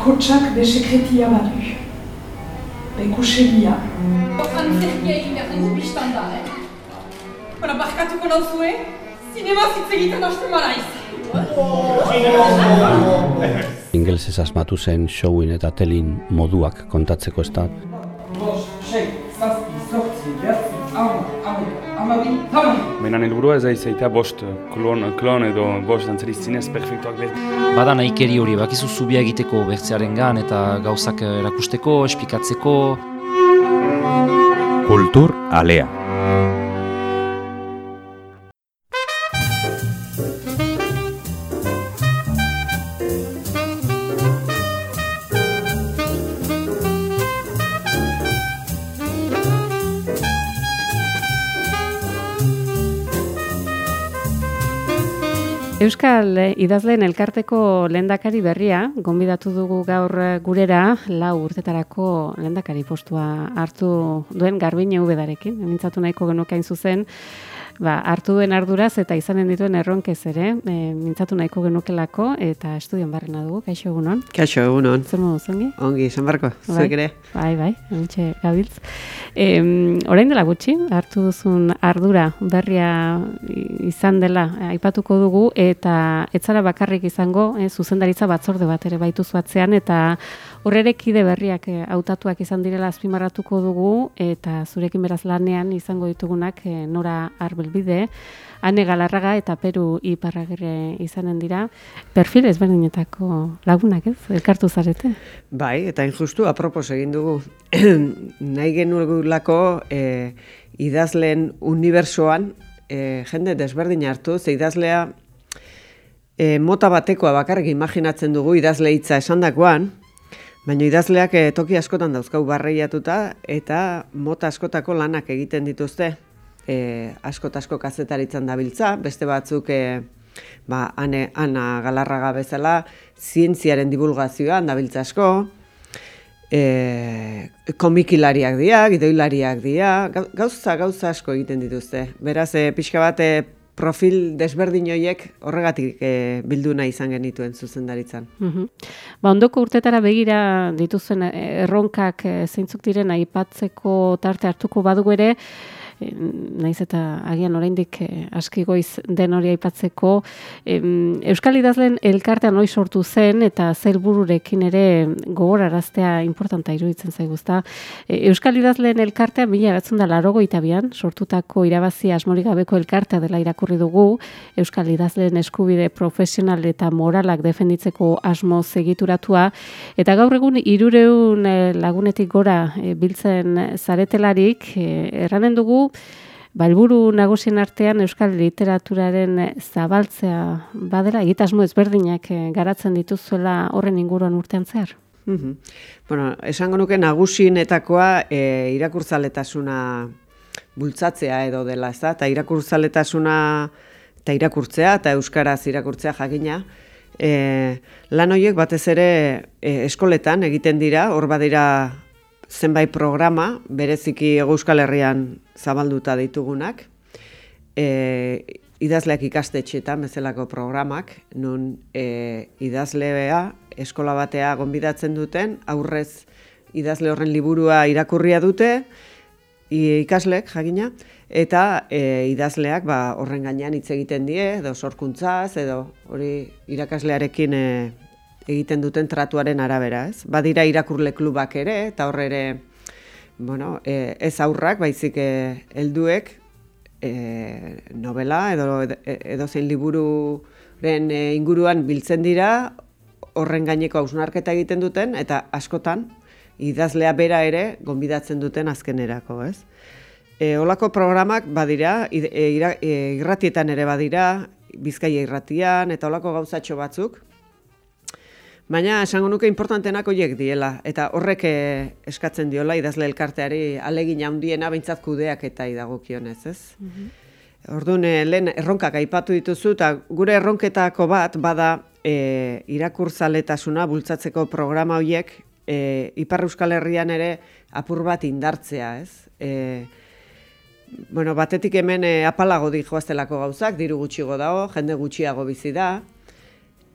bakotsak be sekretia badu. Be kusegia. Antzerkia egin behar dugu biztan da, eh? Bara, barkatuko nauzue, zinema zitz egiten hasten maraiz. Ingelesez asmatu zen showin eta telin moduak kontatzeko ez da. Menan helburua ez aizaita bost klon, klon edo bost dantzari zinez perfektuak behar. Bada nahikeri hori, bakizu zubia egiteko bertzearen gan eta gauzak erakusteko, esplikatzeko. Kultur alea. Euskal idazleen elkarteko lehendakari berria, gonbidatu dugu gaur gurera, lau urtetarako lehendakari postua hartu duen garbine ubedarekin. Mintzatu nahiko genukain zuzen, ba, hartu duen arduraz eta izanen dituen erronkez ere, e, mintzatu nahiko genukelako eta estudion barrena dugu, kaixo egunon. Kaixo egunon. Zer modu zongi? Ongi, esan barko, Bai. ere. Bai, bai, ontxe gabiltz. E, orain dela gutxi, hartu duzun ardura berria izan dela eh, aipatuko dugu eta ez zara bakarrik izango, eh, zuzendaritza batzorde bat ere baitu zuatzean eta horrerekide berriak eh, hautatuak izan direla azpimarratuko dugu eta zurekin beraz lanean izango ditugunak eh, Nora Arbelbide, Ane Galarraga eta Peru Iparragirre izanen dira. Perfil ezberdinetako lagunak, ez? Elkartu zarete. Bai, eta injustu, apropos egin dugu. Nahi genugulako e, idazleen unibersoan e, jende desberdin hartu, ze idazlea e, mota batekoa bakarrik imaginatzen dugu idazle hitza esandakoan, baina idazleak e, toki askotan dauzkau barreiatuta eta mota askotako lanak egiten dituzte. E, askot asko kazetaritzan dabiltza, beste batzuk e, ba, ane, ana galarraga bezala, zientziaren divulgazioan dabiltza asko, e, komikilariak dira, gidoilariak dira, gau- gauza gauza asko egiten dituzte. Beraz, e, pixka bat e, profil desberdin horiek horregatik e, bildu nahi izan genituen zuzendaritzan. Mhm. Ba, ondoko urtetara begira dituzuen eh, erronkak eh, zeintzuk diren aipatzeko tarte hartuko badugu ere, naiz eta agian oraindik eh, aski goiz den hori aipatzeko, em, Euskal Idazleen elkartean hoi sortu zen eta zelbururekin ere gogoraraztea importanta iruditzen zaiguzta. E, Euskal Idazleen elkartea mila batzun da larogoita bian, sortutako irabazi asmorik gabeko elkartea dela irakurri dugu, Euskal Idazleen eskubide profesional eta moralak defenditzeko asmo segituratua, eta gaur egun irureun lagunetik gora e, biltzen zaretelarik, e, erranen dugu, Ba, helburu nagusien artean euskal literaturaren eh, zabaltzea badela, egitasmo ezberdinak eh, garatzen dituzuela horren inguruan urtean zehar. Mhm. Bueno, esango nuke nagusienetakoa e, irakurtzaletasuna bultzatzea edo dela, ez da? Eta irakurtzaletasuna eta irakurtzea eta euskaraz irakurtzea jakina. E, lan horiek batez ere e, eskoletan egiten dira, hor badira zenbait programa, bereziki Euskal Herrian zabalduta ditugunak. E, idazleak ikastetxeetan bezalako programak, nun e, idazlea eskola batea gonbidatzen duten, aurrez idazle horren liburua irakurria dute, ikaslek jakina, eta e, idazleak ba, horren gainean hitz egiten die, edo sorkuntzaz, edo hori irakaslearekin e, egiten duten tratuaren arabera, ez? Badira irakurle klubak ere, eta horre ere, bueno, e, ez aurrak, baizik e, helduek e, novela edo edo zein libururen e, inguruan biltzen dira, horren gaineko hausnarketa egiten duten, eta askotan idazlea bera ere gonbidatzen duten azkenerako, ez? E, olako programak badira, e, e, irratietan ere badira, Bizkaia irratian, eta olako gauzatxo batzuk, Baina esango nuke importantenak horiek diela, eta horrek eh, eskatzen diola idazle elkarteari alegin handiena behintzat kudeak eta idagokionez, ez? Orduan, eh, lehen erronkak aipatu dituzu, eta gure erronketako bat bada e, irakurzaletasuna bultzatzeko programa horiek e, Ipar Euskal Herrian ere apur bat indartzea, ez? E, bueno, batetik hemen e, apalago di joaztelako gauzak, diru gutxigo dago, jende gutxiago bizi da,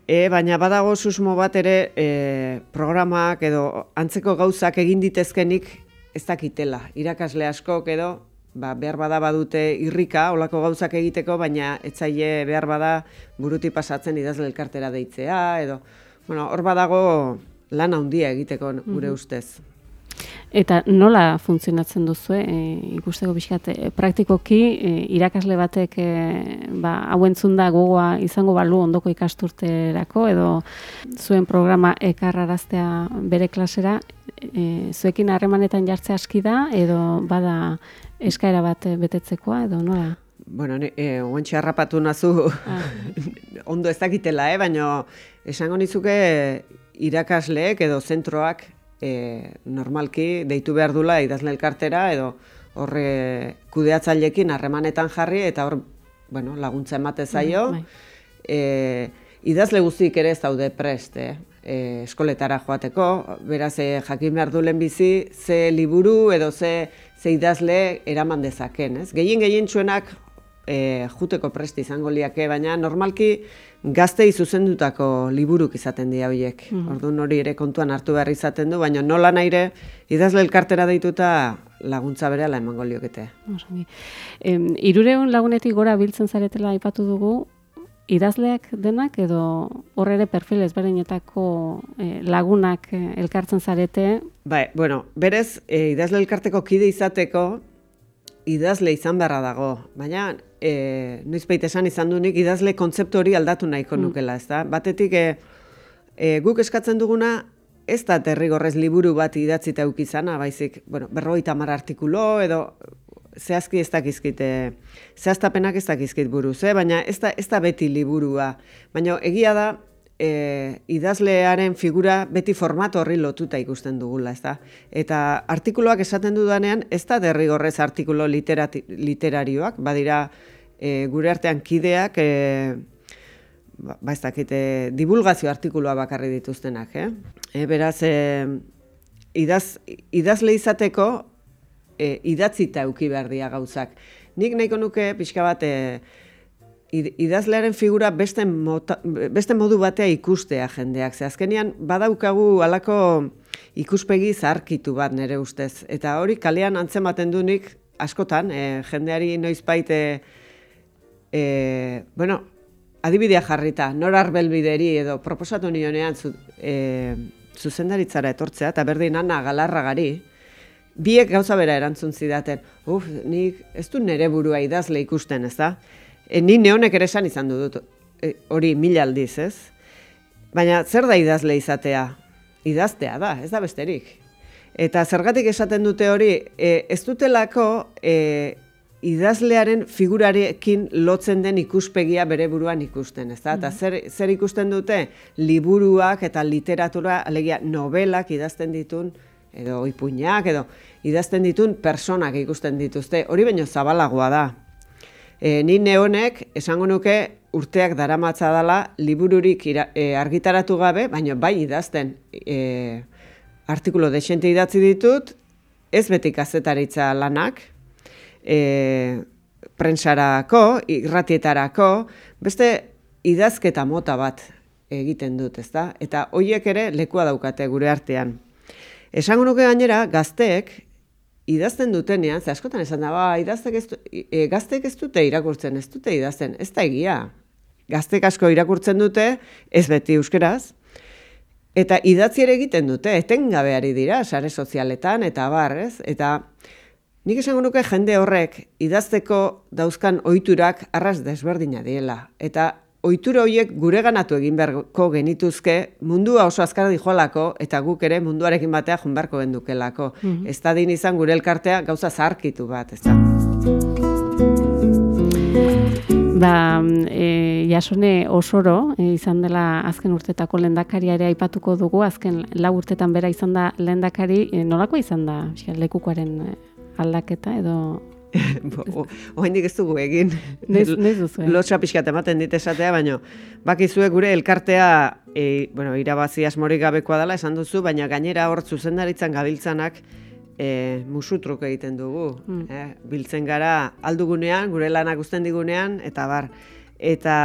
E, baina badago susmo bat ere e, programak edo antzeko gauzak egin ditezkenik ez dakitela. Irakasle askok edo ba, behar bada badute irrika, olako gauzak egiteko, baina etzaile behar bada buruti pasatzen idazle elkartera deitzea, edo, bueno, hor badago lan handia egiteko gure ustez. Eta nola funtzionatzen duzu, e, ikusteko pixkat, e, praktikoki e, irakasle batek e, ba, hauentzun da gogoa izango balu ondoko ikasturterako edo zuen programa ekarraraztea bere klasera, e, zuekin harremanetan jartze aski da edo bada eskaera bat betetzekoa edo nola? Bueno, e, oantxe harrapatu nazu ah. ondo ez dakitela, eh? baina esango nizuke irakasleek edo zentroak e, normalki deitu behar dula idazle elkartera edo horre kudeatzailekin harremanetan jarri eta hor bueno, laguntza emate zaio. Mm, e, idazle guztik ere ez daude prest, eh? e, eskoletara joateko, beraz e, jakin behar du bizi ze liburu edo ze, ze idazle eraman dezaken. Ez? Gehien gehien txuenak e, juteko prest izango liake, baina normalki gaztei zuzendutako liburuk izaten dira horiek. Mm Orduan hori ere kontuan hartu behar izaten du, baina nola naire idazle elkartera deituta laguntza berehala emango liokete. Em, irureun lagunetik gora biltzen zaretela aipatu dugu, idazleak denak edo horre ere perfil ezberdinetako eh, lagunak eh, elkartzen zarete? Bai, bueno, berez eh, idazle elkarteko kide izateko idazle izan beharra dago, baina e, noizbait esan izan dunik idazle kontzeptu hori aldatu nahiko mm. nukela, ez da? Batetik e, e, guk eskatzen duguna ez da terrigorrez liburu bat idatzita eukizana, baizik, bueno, berroita mar artikulo edo zehazki ez dakizkit, zehaztapenak ez dakizkit buruz, eh? baina ez da, ez da beti liburua. Baina egia da, e, idazlearen figura beti formato horri lotuta ikusten dugula, ez da? Eta artikuluak esaten dudanean, ez da derrigorrez artikulo literarioak, badira e, gure artean kideak, e, ba, ba ez dakite, divulgazio artikulua bakarri dituztenak, eh? E, beraz, e, idaz, idazle izateko, e, idatzita euki behar dia gauzak. Nik nahiko nuke, pixka bat, e, idazlearen figura beste, mota, beste modu batea ikustea jendeak. Ze azkenean badaukagu alako ikuspegi zarkitu bat nere ustez. Eta hori kalean antzematen dunik askotan, e, jendeari noiz baite, e, bueno, adibidea jarrita, nor arbelbideri edo proposatu nionean zu, e, zuzendaritzara etortzea, eta berdin ana galarragari, biek gauza bera erantzun zidaten, uf, nik ez du nere burua idazle ikusten, ez da? E, ni neonek ere esan izan dut, e, hori mila aldiz, ez? Baina zer da idazle izatea? Idaztea da, ez da besterik. Eta zergatik esaten dute hori, e, ez dutelako e, idazlearen figurarekin lotzen den ikuspegia bere buruan ikusten, ez da? Eta mm. zer, zer ikusten dute? Liburuak eta literatura, alegia, novelak idazten ditun, edo ipuñak, edo idazten ditun personak ikusten dituzte. Hori baino zabalagoa da, E, ni neonek esango nuke urteak daramatza dela libururik e, argitaratu gabe, baina bai idazten e, artikulo desente idatzi ditut, ez beti kazetaritza lanak, e, prensarako, irratietarako, beste idazketa mota bat egiten dut, ezta? Eta hoiek ere lekua daukate gure artean. Esango nuke gainera, gazteek, idazten dutenean, ze askotan esan da, ba, idaztek ez, e, gaztek ez dute irakurtzen, ez dute idazten, ez da egia. Gaztek asko irakurtzen dute, ez beti euskeraz, eta idatzi ere egiten dute, etengabeari dira, sare sozialetan, eta bar, ez? Eta nik esango nuke jende horrek idazteko dauzkan ohiturak arras desberdina diela. Eta ohitura horiek gure ganatu egin beharko genituzke mundua oso azkar dijoalako eta guk ere munduarekin batea joan beharko gendukelako. Mm Ez da din izan gure elkartea gauza zarkitu bat, ez da. Ba, e, jasone osoro, e, izan dela azken urtetako lendakaria ere aipatuko dugu, azken lau urtetan bera izan da lendakari, e, nolako izan da lekukoaren aldaketa edo Oaindik ez dugu egin. Nez, nez duzu. Lotsa pixkat ematen dit esatea, baina bakizue gure elkartea e, bueno, irabazi asmorik gabekoa dela esan duzu, baina gainera hor zuzendaritzan gabiltzanak e, musutruk egiten dugu. Mm. Eh? Biltzen gara aldugunean, gure lanak usten digunean, eta bar. Eta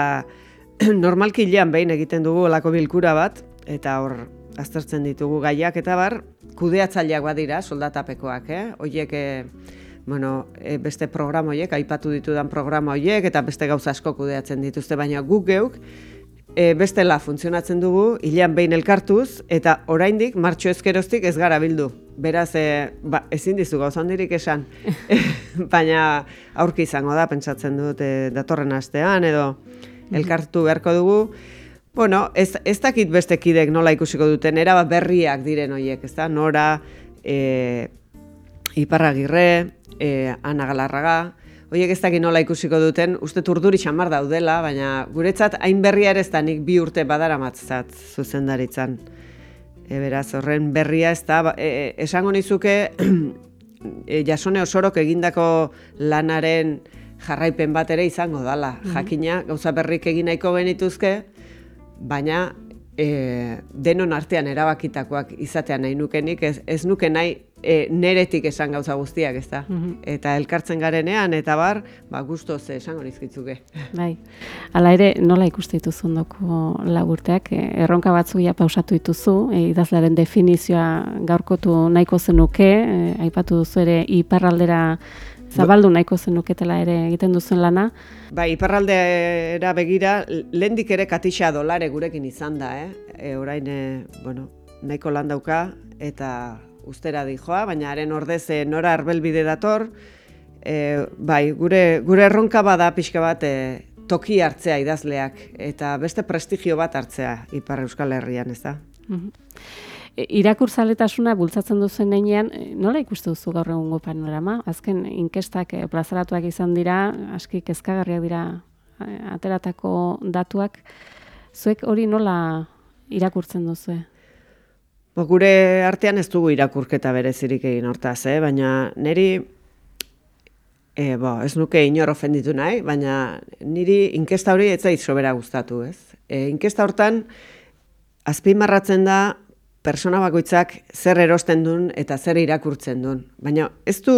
normalki hilean behin egiten dugu olako bilkura bat, eta hor aztertzen ditugu gaiak, eta bar, kudeatzaileak badira, soldatapekoak, eh? Oiek, e, bueno, e, beste programa hoiek, aipatu ditudan programa hoiek, eta beste gauza asko kudeatzen dituzte, baina guk geuk, e, bestela funtzionatzen dugu, hilean behin elkartuz, eta oraindik martxo ezkeroztik ez gara bildu. Beraz, e, ba, ezin dizu gauza handirik esan, baina aurki izango da, pentsatzen dut, e, datorren astean, edo elkartu beharko dugu. Bueno, ez, ez dakit beste kidek nola ikusiko duten, eraba berriak diren horiek, ez da? Nora, e, Iparragirre, e, Ana Galarraga, Oiek ez dakit nola ikusiko duten, uste turduri xamar daudela, baina guretzat hain berria ere ez da nik bi urte badara matzat zuzendaritzan. E, beraz, horren berria ez da, ba, e, e, esango nizuke e, jasone osorok egindako lanaren jarraipen bat ere izango dala. Mhm. Jakina, gauza berrik egin nahiko genituzke, baina e, denon artean erabakitakoak izatean nahi nukenik, ez, ez nuke nahi e, neretik esan gauza guztiak, ez da. Mhm. Eta elkartzen garenean, eta bar, ba, guztoz esango nizkitzuke. Bai, hala ere, nola ikuste dituzu ondoko laburteak, e, erronka batzu ja pausatu dituzu, e, idazlearen definizioa gaurkotu nahiko zenuke, e, aipatu duzu ere iparraldera zabaldu nahiko zenuketela ere egiten duzen lana. Ba, iparraldera begira, lehendik ere katixa dolare gurekin izan da, eh? E, orain, e, bueno, nahiko lan dauka, eta ustera dijoa, baina haren ordez e, nora arbelbide dator, e, bai, gure, gure erronka bada pixka bat e, toki hartzea idazleak, eta beste prestigio bat hartzea Ipar Euskal Herrian, ez da? Mm E, irakurzaletasuna bultzatzen duzen neinean, nola ikuste duzu gaur egungo panorama? Azken inkestak plazaratuak izan dira, aski kezkagarriak dira ateratako datuak. Zuek hori nola irakurtzen duzu? Bo, gure artean ez dugu irakurketa berezirik egin hortaz, eh? baina niri e, bo, ez nuke inor ofenditu nahi, baina niri inkesta hori ez zait sobera gustatu, ez? E, inkesta hortan azpimarratzen da persona bakoitzak zer erosten duen eta zer irakurtzen duen. Baina ez du,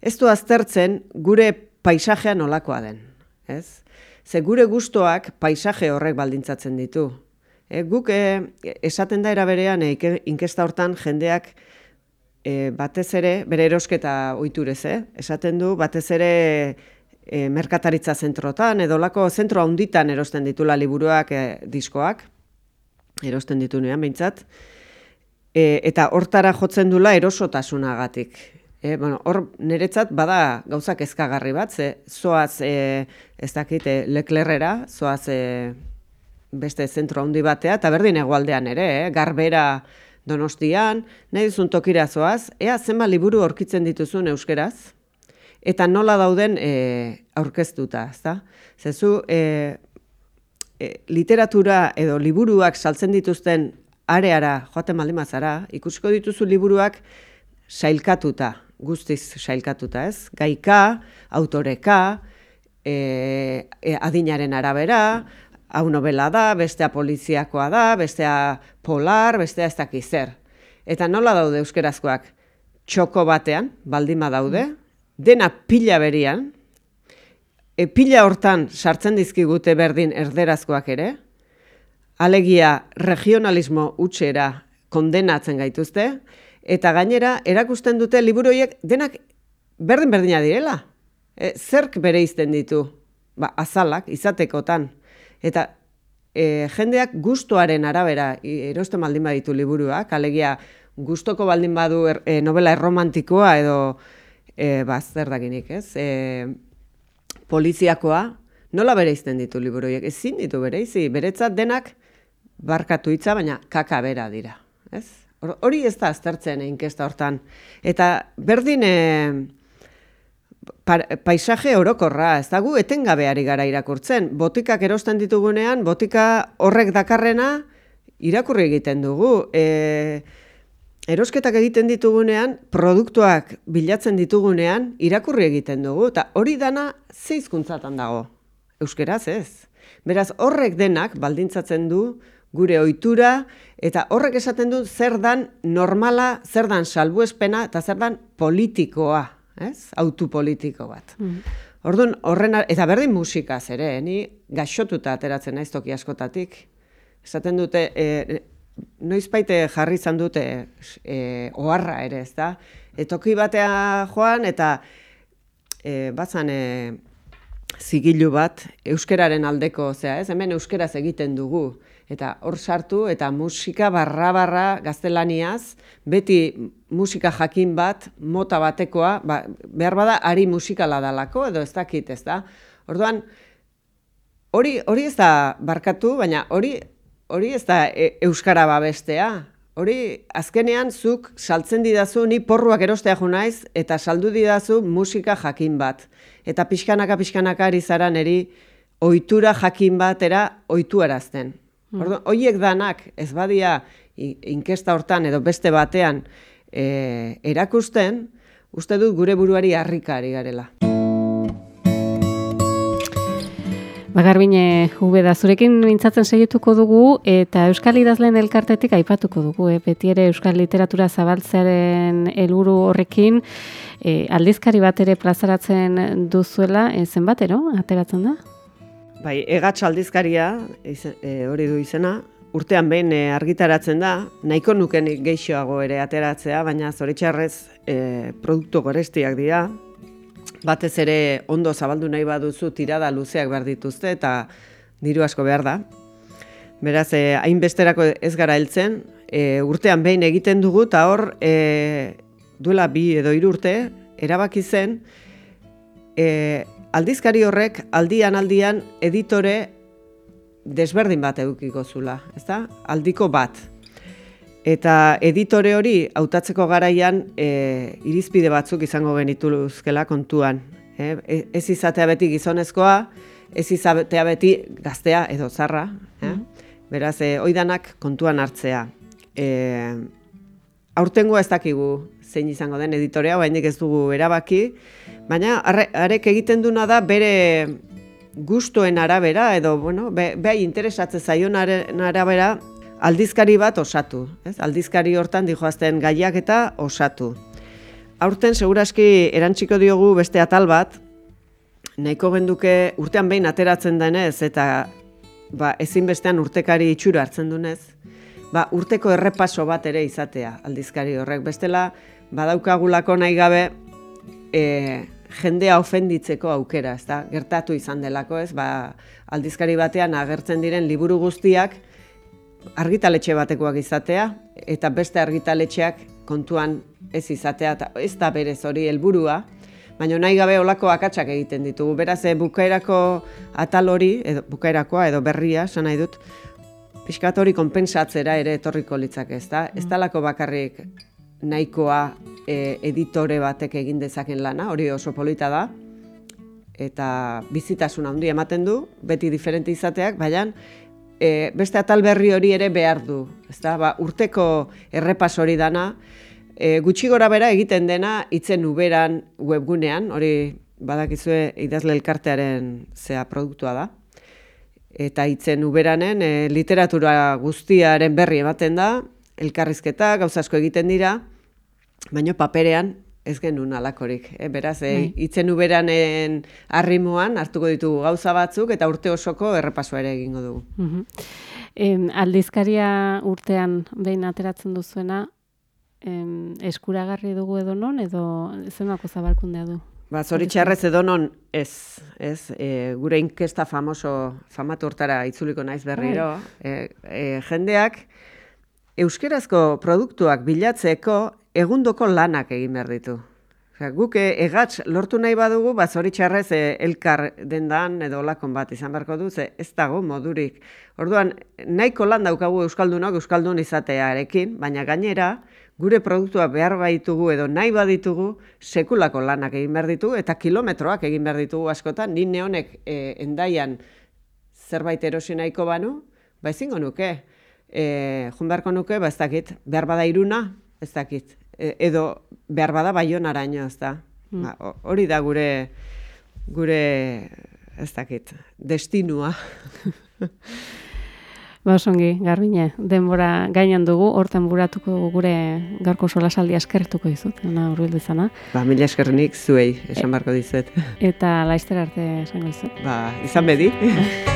ez du aztertzen gure paisajea nolakoa den. Ez? Ze gure gustoak paisaje horrek baldintzatzen ditu. E, guk e, esaten da eraberean e, inkesta hortan jendeak e, batez ere, bere erosketa oiturez, eh? esaten du batez ere e, merkataritza zentrotan, edo lako zentro handitan erosten ditula liburuak, e, diskoak, erosten ditunean behintzat, e, eta hortara jotzen dula erosotasunagatik. E, bueno, hor niretzat bada gauzak ezkagarri bat, ze zoaz e, ez dakit e, leklerrera, zoaz e, beste zentro handi batea, eta berdin egualdean ere, e, garbera donostian, nahi duzun tokira zoaz, ea zenba liburu aurkitzen dituzun euskeraz, eta nola dauden e, aurkeztuta, ezta? Zezu, e, e, literatura edo liburuak saltzen dituzten areara joaten maldimazara, ikusiko dituzu liburuak sailkatuta, guztiz sailkatuta, ez? Gaika, autoreka, e, e, adinaren arabera, hau novela da, bestea poliziakoa da, bestea polar, bestea ez dakiz zer. Eta nola daude euskerazkoak? Txoko batean, baldima daude, dena pila berian, e, pila hortan sartzen dizkigute berdin erderazkoak ere, alegia regionalismo utxera kondenatzen gaituzte, eta gainera erakusten dute liburoiek denak berdin berdina direla. E, zerk bere izten ditu, ba, azalak, izatekotan. Eta e, jendeak gustoaren arabera erosten baldin baditu liburuak, alegia gustoko baldin badu er, e, novela erromantikoa edo e, ba, zer dakinik, ez? E, poliziakoa, nola bereizten ditu liburuiek? Ezin ditu bereizi, beretzat denak barkatu hitza, baina kaka bera dira. Ez? Hori ez da aztertzen inkesta hortan. Eta berdin e, paisaje orokorra, ez dago etengabeari gara irakurtzen. Botikak erosten ditugunean, botika horrek dakarrena irakurri egiten dugu. E, erosketak egiten ditugunean, produktuak bilatzen ditugunean, irakurri egiten dugu, eta hori dana zeizkuntzatan dago. Euskeraz ez. Beraz, horrek denak baldintzatzen du gure ohitura eta horrek esaten du zer dan normala, zer dan salbuespena eta zer dan politikoa, ez? Autopolitiko bat. Mm. Orduan, horren, eta berdin musikaz ere, ni gaixotuta ateratzen naiz toki askotatik. Esaten dute, e, noizpaite jarri izan dute e, oharra ere, ez da? E, toki batea joan, eta e, batzan e, zigilu bat, euskeraren aldeko, zea, ez? Hemen euskeraz egiten dugu. Eta hor sartu, eta musika barra-barra gaztelaniaz, beti musika jakin bat, mota batekoa, ba, behar bada ari musikala dalako, edo ez dakit, ez da? Orduan, hori, hori ez da barkatu, baina hori, hori ez da e, euskara babestea. Hori, azkenean, zuk saltzen didazu, ni porruak erostea jo naiz, eta saldu didazu musika jakin bat. Eta pixkanaka, pixkanaka ari zara neri ohitura jakin batera ohituarazten. Orduan, hoiek danak ez badia inkesta hortan edo beste batean e, erakusten, uste dut gure buruari harrikari garela. Bagarbine Ubeda, zurekin mintzatzen segituko dugu eta Euskal Idazleen elkartetik aipatuko dugu, eh? beti ere Euskal Literatura zabaltzearen helburu horrekin eh, aldizkari bat ere plazaratzen duzuela, eh, zenbatero, ateratzen da? Bai, egatx aldizkaria, e, hori du izena, urtean behin e, argitaratzen da, nahiko nuken geixoago ere ateratzea, baina zoritxarrez e, produktu gorestiak dira, batez ere ondo zabaldu nahi baduzu tirada luzeak behar dituzte eta diru asko behar da. Beraz, e, hainbesterako ez gara heltzen, e, urtean behin egiten dugu eta hor e, duela bi edo hiru urte erabaki zen e, aldizkari horrek aldian aldian editore desberdin bat edukiko zula, ezta? Aldiko bat. Eta editore hori hautatzeko garaian e, irizpide batzuk izango genituzkela kontuan. E, e- ez izatea beti gizonezkoa, ez izatea beti gaztea edo zarra. Eh? Beraz, e, oidanak kontuan hartzea. E, aurtengoa ez dakigu zein izango den editorea, oraindik ez dugu erabaki, baina arek egiten duna da bere gustoen arabera edo bueno, be, behai interesatze zaionaren arabera aldizkari bat osatu, ez? Aldizkari hortan dijoazten gaiak eta osatu. Aurten seguraski erantziko diogu beste atal bat, nahiko genduke urtean behin ateratzen denez eta ba, ezinbestean urtekari itxura hartzen dunez, ba, urteko errepaso bat ere izatea aldizkari horrek. Bestela, badaukagulako nahi gabe e, jendea ofenditzeko aukera, ez da? Gertatu izan delako, ez? Ba, aldizkari batean agertzen diren liburu guztiak argitaletxe batekoak izatea, eta beste argitaletxeak kontuan ez izatea, eta ez da berez hori helburua, baina nahi gabe olako akatsak egiten ditugu. Beraz, e, bukaerako atal hori, edo, bukaerakoa edo berria, esan nahi dut, pixkat hori konpensatzera ere etorriko litzake, ez da? Ez talako bakarrik nahikoa e, editore batek egin dezaken lana, hori oso polita da, eta bizitasun handi ematen du, beti diferente izateak, baina e, beste atal berri hori ere behar du. Ezta? Ba, urteko errepas hori dana, e, gutxi gora bera egiten dena itzen uberan webgunean, hori badakizue idazle elkartearen zea produktua da. Eta itzen uberanen e, literatura guztiaren berri ematen da, elkarrizketa, gauza asko egiten dira, baina paperean ez genuen alakorik. E, beraz, e, Bai. itzen uberanen arrimoan hartuko ditugu gauza batzuk eta urte osoko errepasoa ere egingo dugu. Mhm. Em, aldizkaria urtean behin ateratzen duzuena, em, eskuragarri dugu edo non, edo zenako zabalkundea du? Ba, zoritxarrez edo non ez, ez, e, gure inkesta famoso, famatu hortara itzuliko naiz berriro, e, e, jendeak euskerazko produktuak bilatzeko egundoko lanak egin behar ditu. Osea, guk e, egatz lortu nahi badugu, ba, zoritxarrez e, elkar dendan edo olakon bat izan beharko du, ze ez dago modurik. Orduan, nahiko lan daukagu euskaldunok euskaldun izatearekin, baina gainera, gure produktua behar baitugu edo nahi baditugu, sekulako lanak egin behar ditugu eta kilometroak egin behar ditugu askotan. Ni neonek e, endaian zerbait erosi nahiko banu, ba ezingo nuke. E, jun beharko nuke, ba ez dakit, behar bada iruna, ez dakit. E, edo behar bada baionaraino, ez da. Ba, ho- hori da gure, gure, ez dakit, destinua. Basongi, garbine, denbora gainan dugu, hortan buratuko gure garko solasaldi askertuko dizut, na urbildu izana. Ba, mila eskernik zuei, esan barko dizut. Eta laizter arte esango dizut. Ba, izan bedi.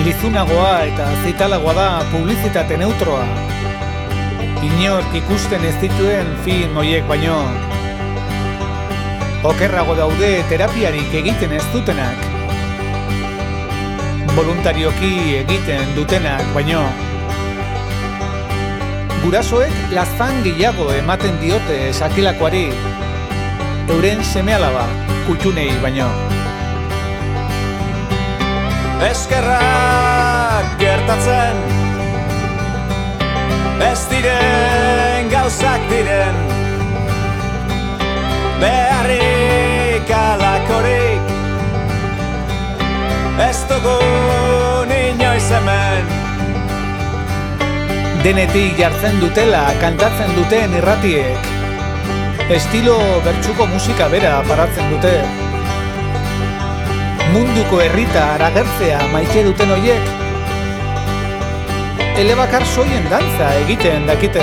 Irizunagoa eta zeitalagoa da publizitate neutroa. Inork ikusten ez dituen film hoiek baino. Okerrago daude terapiarik egiten ez dutenak. Voluntarioki egiten dutenak baino. Gurasoek lazan gehiago ematen diote sakilakoari. Euren semealaba, kutxunei baino. Eskerrak gertatzen Ez diren gauzak diren Beharrik alakorik Ez dugu inoiz hemen Denetik jartzen dutela kantatzen duten irratiek. Estilo bertsuko musika bera paratzen dute. Munduko herritar agertzea maite duten hoiek. Elebakar soien dantza egiten dakite.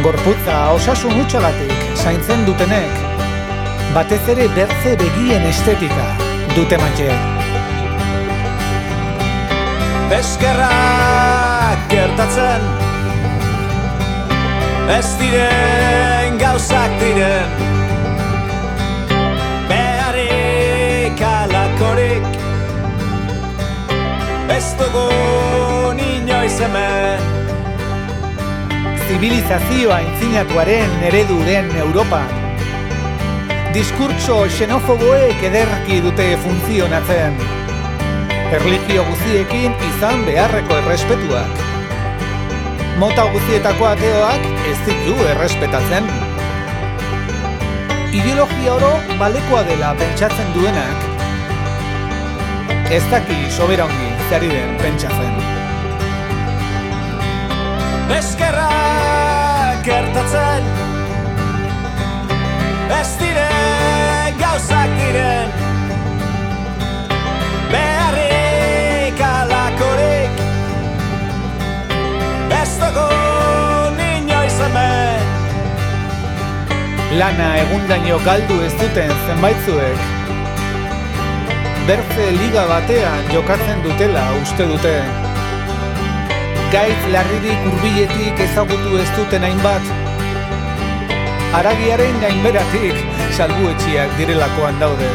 Gorputza osasun hutsagatik zaintzen dutenek. Batez ere bertze begien estetika dute maite. Eskerrak gertatzen Ez diren gauzak diren Ez dugu inoiz hemen Zibilizazioa intzinatuaren eredu den Europa. Diskurtso xenofoboek ederki dute funtzionatzen. Erlijio guziekin izan beharreko errespetuak. Mota guztietako ateoak ez ditu errespetatzen. Ideologia oro balekoa dela pentsatzen duenak. Ez daki soberangi zari den pentsatzen. Eskerrak gertatzen Ez diren gauzak diren Beharrik alakorik Ez dugu inoiz hemen Lana egundaino galdu ez duten zenbaitzuek. Bertze liga batean jokatzen dutela uste dute. Gaitz larririk hurbiletik ezagutu ez duten hainbat. Aragiaren gainberatik salbuetxiak direlakoan daude.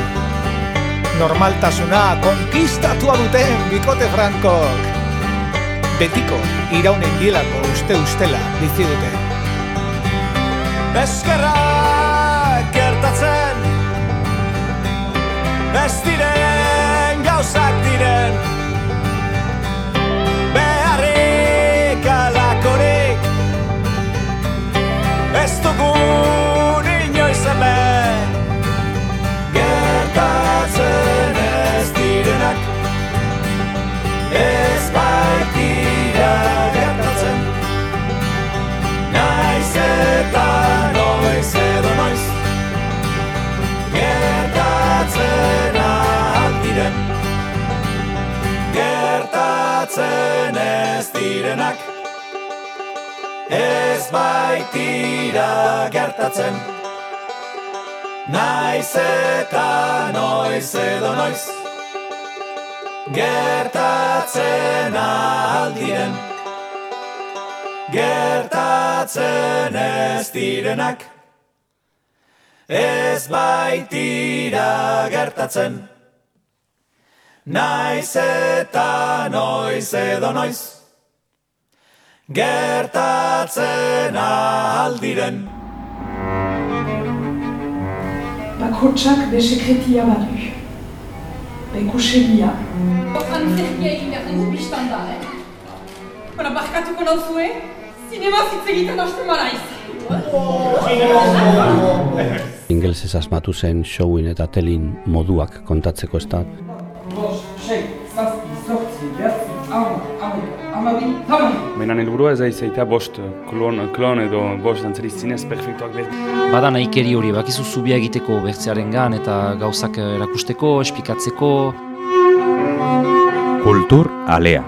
Normaltasuna konkistatua duten bikote frankok. Betiko iraunen dielako uste ustela bizi dute. Eskerrak gertatzen Ez diren gauzak diren. Beharrik alakorik Ez dugun Gertatzen ez direnak. Ez baitira gertatzen. Naiz eta noiz edo noiz. Gertatzen aldiren gertatzen ez direnak. Ez baitira gertatzen Naiz eta noiz edo noiz Gertatzen aldiren Bakotsak besekretia badu. Bekusegia. Antzerkia egin behar dugu biztan da, eh? Bara, barkatuko nauzue, zinema zitz egiten hasten maraiz. Ingelesez asmatu zen showin eta telin moduak kontatzeko ez da. Sei, zazpi, zortzi, behatzi, hamar, hamaika, hamabi, hamabi. Baina helburua ez da izaita bost klon, klon edo bost dantzari zinez perfektuak behar. Bada nahikeri hori, bakizu zubia egiteko bertzearen gan eta gauzak erakusteko, esplikatzeko. Kultur alea.